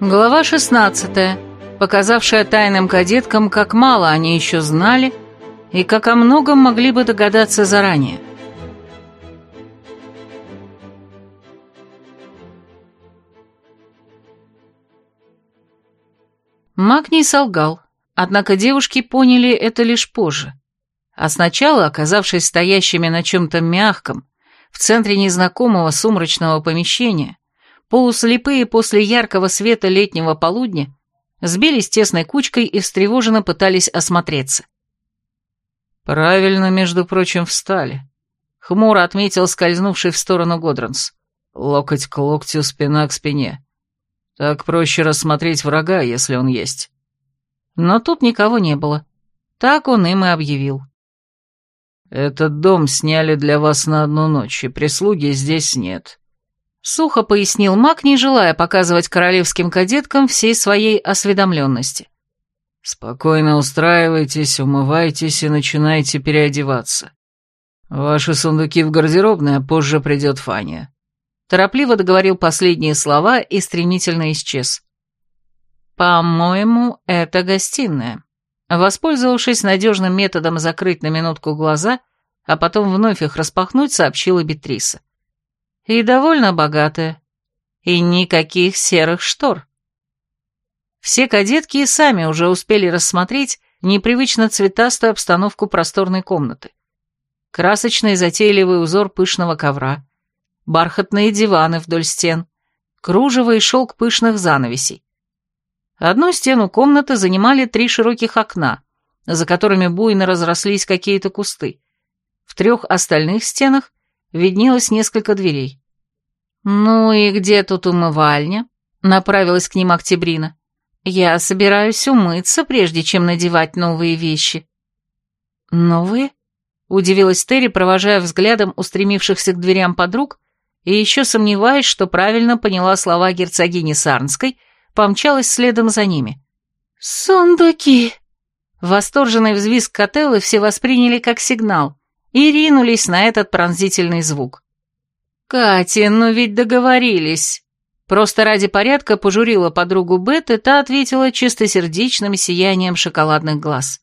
Глава 16, показавшая тайным кадеткам, как мало они еще знали и как о многом могли бы догадаться заранее. Маг не солгал, однако девушки поняли это лишь позже. А сначала, оказавшись стоящими на чем-то мягком, в центре незнакомого сумрачного помещения, полуслепые после яркого света летнего полудня, сбились тесной кучкой и встревоженно пытались осмотреться. «Правильно, между прочим, встали», — хмуро отметил скользнувший в сторону Годранс. «Локоть к локтю, спина к спине. Так проще рассмотреть врага, если он есть». Но тут никого не было. Так он им и объявил. «Этот дом сняли для вас на одну ночь, и прислуги здесь нет». Сухо пояснил маг, не желая показывать королевским кадеткам всей своей осведомленности. «Спокойно устраивайтесь, умывайтесь и начинайте переодеваться. Ваши сундуки в гардеробной, а позже придет Фаня». Торопливо договорил последние слова и стремительно исчез. «По-моему, это гостиная». Воспользовавшись надежным методом закрыть на минутку глаза, а потом вновь их распахнуть, сообщила Бетриса. «И довольно богатая. И никаких серых штор». Все кадетки и сами уже успели рассмотреть непривычно цветастую обстановку просторной комнаты. Красочный затейливый узор пышного ковра, бархатные диваны вдоль стен, кружево и шелк пышных занавесей. Одну стену комнаты занимали три широких окна, за которыми буйно разрослись какие-то кусты. В трех остальных стенах виднелось несколько дверей. «Ну и где тут умывальня?» — направилась к ним Октябрина. «Я собираюсь умыться, прежде чем надевать новые вещи». «Новые?» — удивилась Терри, провожая взглядом устремившихся к дверям подруг и еще сомневаясь, что правильно поняла слова герцогини Сарнской — помчалась следом за ними. «Сундуки!» Восторженный взвизг Котеллы все восприняли как сигнал и ринулись на этот пронзительный звук. «Катя, ну ведь договорились!» Просто ради порядка пожурила подругу Бет, и та ответила чистосердечным сиянием шоколадных глаз.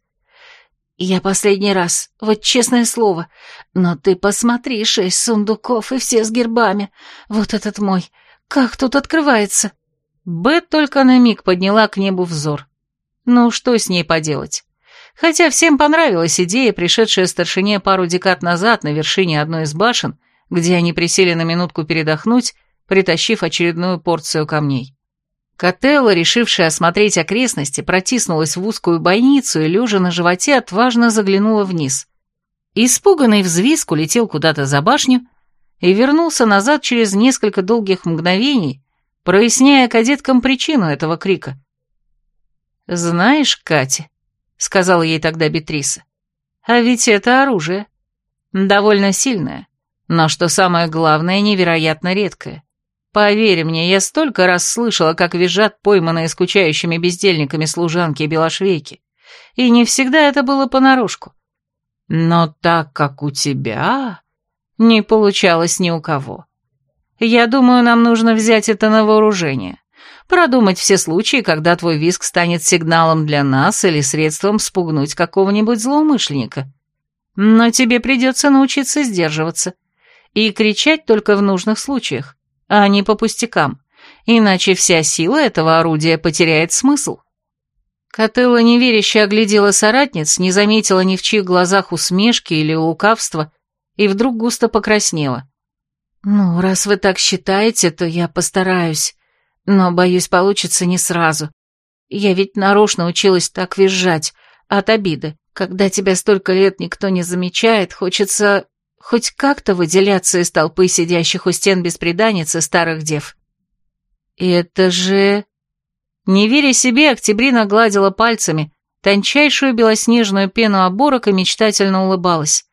«Я последний раз, вот честное слово. Но ты посмотри, шесть сундуков и все с гербами. Вот этот мой. Как тут открывается?» Бет только на миг подняла к небу взор. Ну, что с ней поделать? Хотя всем понравилась идея, пришедшая старшине пару декад назад на вершине одной из башен, где они присели на минутку передохнуть, притащив очередную порцию камней. Котелла, решившая осмотреть окрестности, протиснулась в узкую бойницу и, лежа на животе, отважно заглянула вниз. Испуганный взвизг улетел куда-то за башню и вернулся назад через несколько долгих мгновений, проясняя кадеткам причину этого крика. «Знаешь, Катя», — сказала ей тогда Бетриса, — «а ведь это оружие. Довольно сильное, но, что самое главное, невероятно редкое. Поверь мне, я столько раз слышала, как визжат пойманные скучающими бездельниками служанки и белошвейки, и не всегда это было понарошку. Но так как у тебя, не получалось ни у кого. Я думаю, нам нужно взять это на вооружение. Продумать все случаи, когда твой виск станет сигналом для нас или средством спугнуть какого-нибудь злоумышленника. Но тебе придется научиться сдерживаться и кричать только в нужных случаях, а не по пустякам, иначе вся сила этого орудия потеряет смысл. Котыла неверяще оглядела соратниц, не заметила ни в чьих глазах усмешки или лукавства, и вдруг густо покраснела. «Ну, раз вы так считаете, то я постараюсь, но, боюсь, получится не сразу. Я ведь нарочно училась так визжать, от обиды. Когда тебя столько лет никто не замечает, хочется хоть как-то выделяться из толпы сидящих у стен беспреданниц и старых дев. Это же... Не веря себе, Октябрина гладила пальцами тончайшую белоснежную пену оборок и мечтательно улыбалась.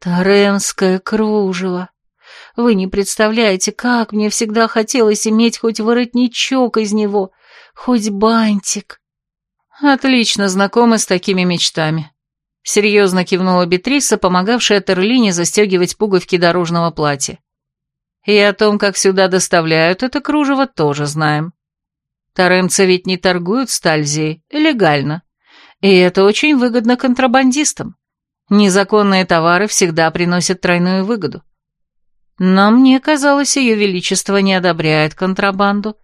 «Таремское кружево!» Вы не представляете, как мне всегда хотелось иметь хоть воротничок из него, хоть бантик. Отлично знакомы с такими мечтами. Серьезно кивнула Бетриса, помогавшая Терлине застегивать пуговки дорожного платья. И о том, как сюда доставляют это кружево, тоже знаем. Таремцы ведь не торгуют стальзией, легально. И это очень выгодно контрабандистам. Незаконные товары всегда приносят тройную выгоду. Но мне казалось, ее величество не одобряет контрабанду.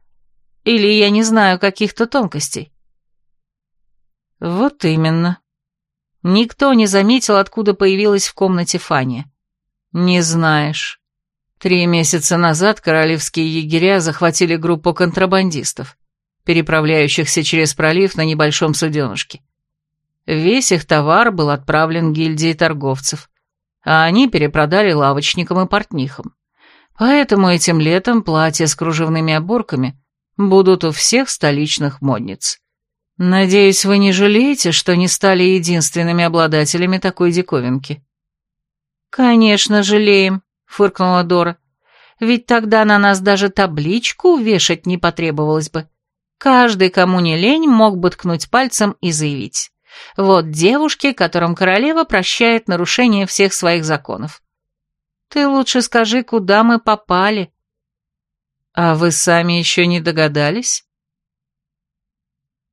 Или я не знаю каких-то тонкостей. Вот именно. Никто не заметил, откуда появилась в комнате Фания. Не знаешь. Три месяца назад королевские егеря захватили группу контрабандистов, переправляющихся через пролив на небольшом суденышке. Весь их товар был отправлен гильдии торговцев, а они перепродали лавочникам и портнихам. Поэтому этим летом платья с кружевными оборками будут у всех столичных модниц. Надеюсь, вы не жалеете, что не стали единственными обладателями такой диковинки?» «Конечно, жалеем», — фыркнула Дора. «Ведь тогда на нас даже табличку вешать не потребовалось бы. Каждый, кому не лень, мог бы ткнуть пальцем и заявить. Вот девушки, которым королева прощает нарушение всех своих законов. Ты лучше скажи, куда мы попали». «А вы сами еще не догадались?»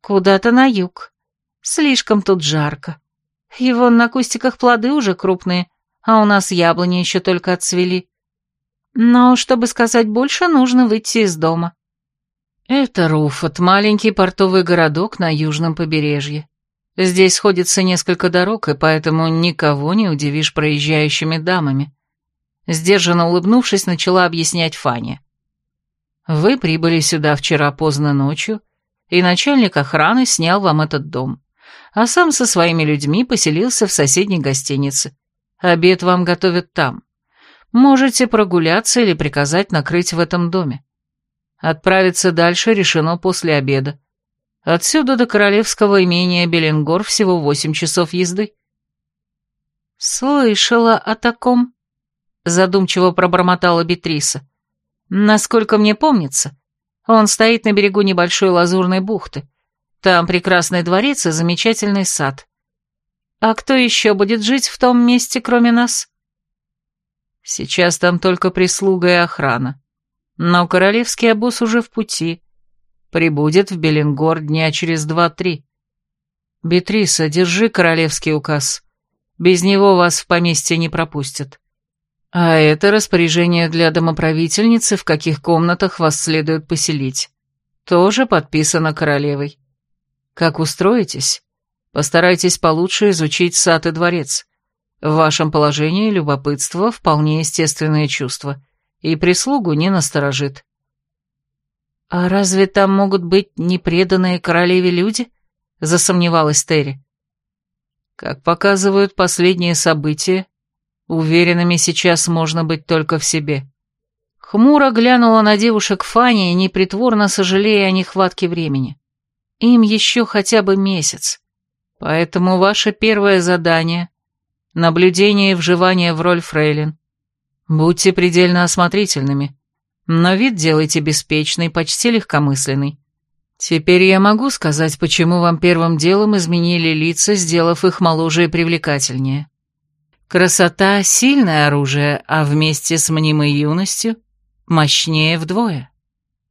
Куда-то на юг. Слишком тут жарко. И вон на кустиках плоды уже крупные, а у нас яблони еще только отцвели. Но, чтобы сказать больше, нужно выйти из дома. Это Руфот, маленький портовый городок на южном побережье. Здесь сходится несколько дорог, и поэтому никого не удивишь проезжающими дамами. Сдержанно улыбнувшись, начала объяснять Фаня. Вы прибыли сюда вчера поздно ночью, и начальник охраны снял вам этот дом, а сам со своими людьми поселился в соседней гостинице. Обед вам готовят там. Можете прогуляться или приказать накрыть в этом доме. Отправиться дальше решено после обеда. Отсюда до королевского имения Беленгор всего восемь часов езды. «Слышала о таком», — задумчиво пробормотала Бетриса. «Насколько мне помнится, он стоит на берегу небольшой лазурной бухты. Там прекрасный дворец и замечательный сад. А кто еще будет жить в том месте, кроме нас? Сейчас там только прислуга и охрана. Но королевский обоз уже в пути. Прибудет в Беленгор дня через два-три. Бетриса, держи королевский указ. Без него вас в поместье не пропустят. А это распоряжение для домоправительницы, в каких комнатах вас следует поселить. Тоже подписано королевой. Как устроитесь? Постарайтесь получше изучить сад и дворец. В вашем положении любопытство – вполне естественное чувство, и прислугу не насторожит. «А разве там могут быть непреданные королеве люди?» – засомневалась Терри. Как показывают последние события, Уверенными сейчас можно быть только в себе. Хмуро глянула на девушек Фани, непритворно сожалея о нехватке времени. Им еще хотя бы месяц. Поэтому ваше первое задание — наблюдение и вживание в роль фрейлин. Будьте предельно осмотрительными, но вид делайте беспечный, почти легкомысленный. Теперь я могу сказать, почему вам первым делом изменили лица, сделав их моложе и привлекательнее. Красота — сильное оружие, а вместе с мнимой юностью — мощнее вдвое.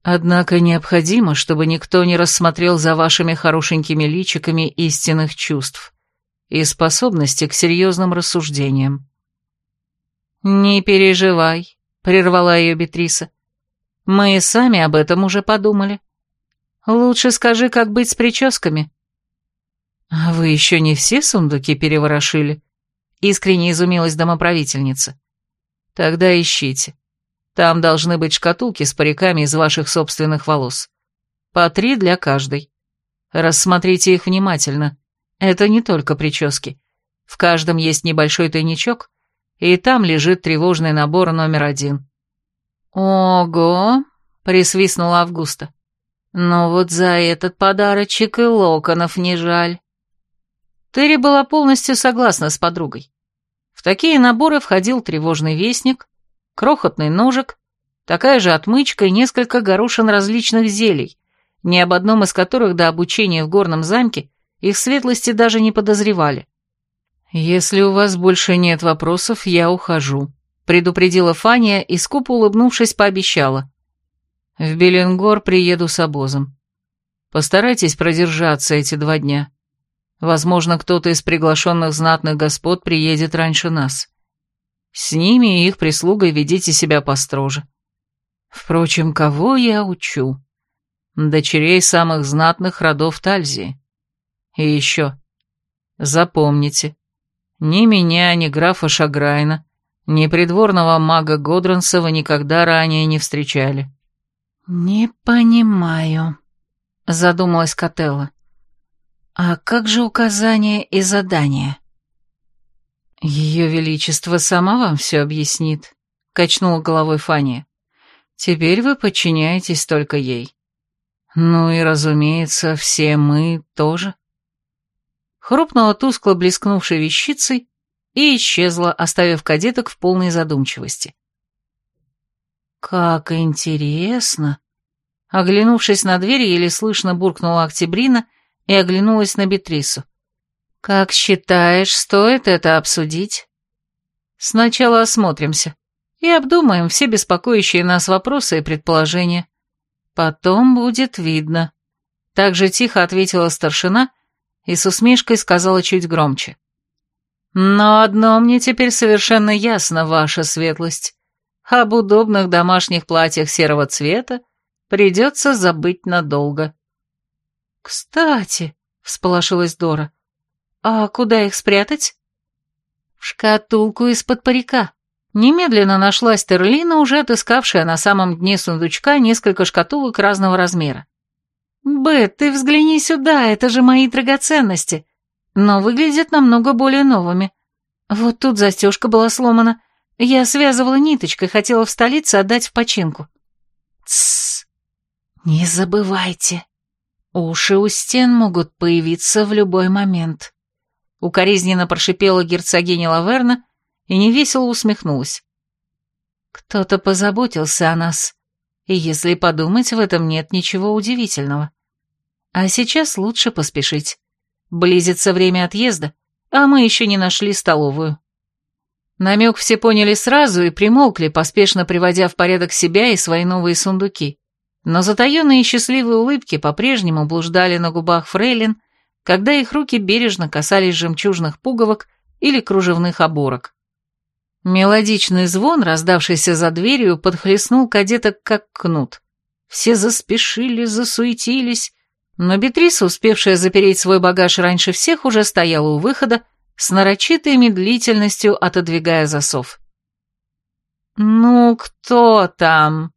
Однако необходимо, чтобы никто не рассмотрел за вашими хорошенькими личиками истинных чувств и способности к серьезным рассуждениям. «Не переживай», — прервала ее Бетриса. «Мы и сами об этом уже подумали. Лучше скажи, как быть с прическами». «А вы еще не все сундуки переворошили?» Искренне изумилась домоправительница. Тогда ищите. Там должны быть шкатулки с париками из ваших собственных волос. По три для каждой. Рассмотрите их внимательно. Это не только прически. В каждом есть небольшой тайничок, и там лежит тревожный набор номер один. «Ого!» — присвистнула Августа. «Ну вот за этот подарочек и локонов не жаль». Терри была полностью согласна с подругой. В такие наборы входил тревожный вестник, крохотный ножик, такая же отмычка и несколько горошин различных зелий, ни об одном из которых до обучения в горном замке их светлости даже не подозревали. «Если у вас больше нет вопросов, я ухожу», — предупредила Фания и, скупо улыбнувшись, пообещала. «В Беленгор приеду с обозом. Постарайтесь продержаться эти два дня. Возможно, кто-то из приглашенных знатных господ приедет раньше нас. С ними и их прислугой ведите себя построже. Впрочем, кого я учу? Дочерей самых знатных родов Тальзии. И еще. Запомните, ни меня, ни графа Шаграйна, ни придворного мага Годранса вы никогда ранее не встречали. «Не понимаю», — задумалась Котелла. «А как же указания и задания?» «Ее Величество сама вам все объяснит», — качнула головой Фания. «Теперь вы подчиняетесь только ей. Ну и, разумеется, все мы тоже». Хрупнула тускло блескнувшей вещицей и исчезла, оставив кадеток в полной задумчивости. «Как интересно!» Оглянувшись на дверь, еле слышно буркнула Октябрина и оглянулась на Бетрису. «Как считаешь, стоит это обсудить?» «Сначала осмотримся и обдумаем все беспокоящие нас вопросы и предположения. Потом будет видно». Так же тихо ответила старшина и с усмешкой сказала чуть громче. «Но одно мне теперь совершенно ясно, ваша светлость. Об удобных домашних платьях серого цвета придется забыть надолго». «Кстати», — всполошилась Дора, — «а куда их спрятать?» «В шкатулку из-под парика». Немедленно нашлась Терлина, уже отыскавшая на самом дне сундучка несколько шкатулок разного размера. «Бет, ты взгляни сюда, это же мои драгоценности, но выглядят намного более новыми. Вот тут застежка была сломана. Я связывала ниточкой, хотела в столице отдать в починку». «Тссс, не забывайте, Уши у стен могут появиться в любой момент. Укоризненно прошипела герцогиня Лаверна и невесело усмехнулась. Кто-то позаботился о нас, и если подумать, в этом нет ничего удивительного. А сейчас лучше поспешить. Близится время отъезда, а мы еще не нашли столовую. Намек все поняли сразу и примолкли, поспешно приводя в порядок себя и свои новые сундуки. Но затаенные счастливые улыбки по-прежнему блуждали на губах фрейлин, когда их руки бережно касались жемчужных пуговок или кружевных оборок. Мелодичный звон, раздавшийся за дверью, подхлестнул кадеток как кнут. Все заспешили, засуетились, но Бетриса, успевшая запереть свой багаж раньше всех, уже стояла у выхода, с нарочитой медлительностью отодвигая засов. «Ну, кто там?»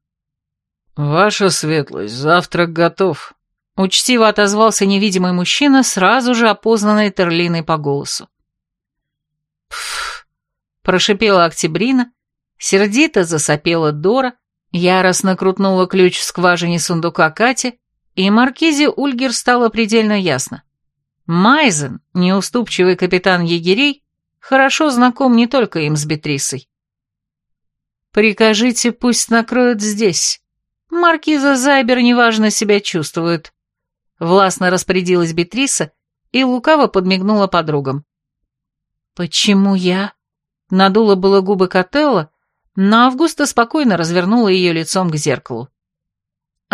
«Ваша светлость, завтрак готов», — учтиво отозвался невидимый мужчина, сразу же опознанный Терлиной по голосу. «Пф», — прошипела Октябрина, сердито засопела Дора, яростно крутнула ключ в скважине сундука Кати, и маркизе Ульгер стало предельно ясно. Майзен, неуступчивый капитан егерей, хорошо знаком не только им с Бетрисой. «Прикажите, пусть накроют здесь», Маркиза Зайбер неважно себя чувствует. Властно распорядилась Бетриса и лукаво подмигнула подругам. «Почему я?» Надула было губы Котелла, но Августа спокойно развернула ее лицом к зеркалу.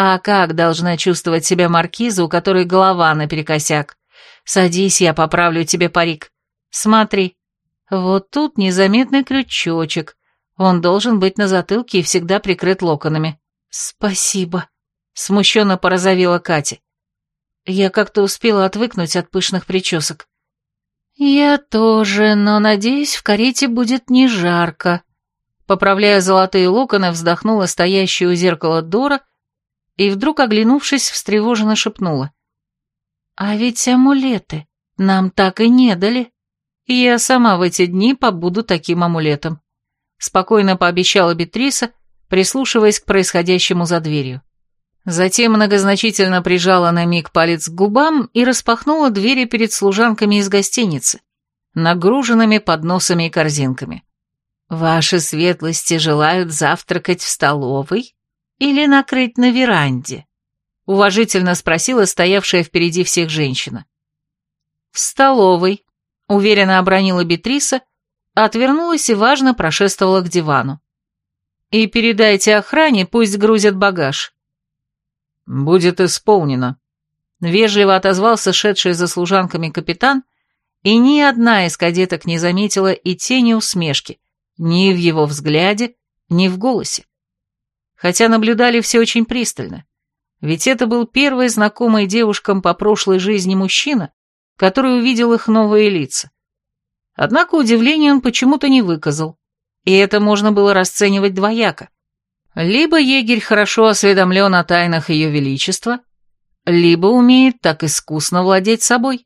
«А как должна чувствовать себя маркиза, у которой голова наперекосяк? Садись, я поправлю тебе парик. Смотри, вот тут незаметный крючочек. Он должен быть на затылке и всегда прикрыт локонами. «Спасибо», — смущенно порозовела Катя. Я как-то успела отвыкнуть от пышных причесок. «Я тоже, но, надеюсь, в карете будет не жарко», поправляя золотые локоны, вздохнула стоящая у зеркала Дора и вдруг, оглянувшись, встревоженно шепнула. «А ведь амулеты нам так и не дали. Я сама в эти дни побуду таким амулетом», спокойно пообещала Бетриса, прислушиваясь к происходящему за дверью. Затем многозначительно прижала на миг палец к губам и распахнула двери перед служанками из гостиницы, нагруженными подносами и корзинками. «Ваши светлости желают завтракать в столовой или накрыть на веранде?» — уважительно спросила стоявшая впереди всех женщина. «В столовой», — уверенно обронила Бетриса, отвернулась и важно прошествовала к дивану. «И передайте охране, пусть грузят багаж». «Будет исполнено», — вежливо отозвался шедший за служанками капитан, и ни одна из кадеток не заметила и тени усмешки, ни в его взгляде, ни в голосе. Хотя наблюдали все очень пристально, ведь это был первый знакомый девушкам по прошлой жизни мужчина, который увидел их новые лица. Однако удивления он почему-то не выказал, и это можно было расценивать двояко. Либо егерь хорошо осведомлен о тайнах ее величества, либо умеет так искусно владеть собой.